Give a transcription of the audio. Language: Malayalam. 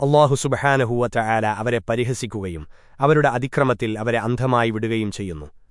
അള്ളാഹു സുബഹാനഹൂവറ്റ ആല അവരെ പരിഹസിക്കുകയും അവരുടെ അതിക്രമത്തിൽ അവരെ അന്ധമായി വിടുകയും ചെയ്യുന്നു.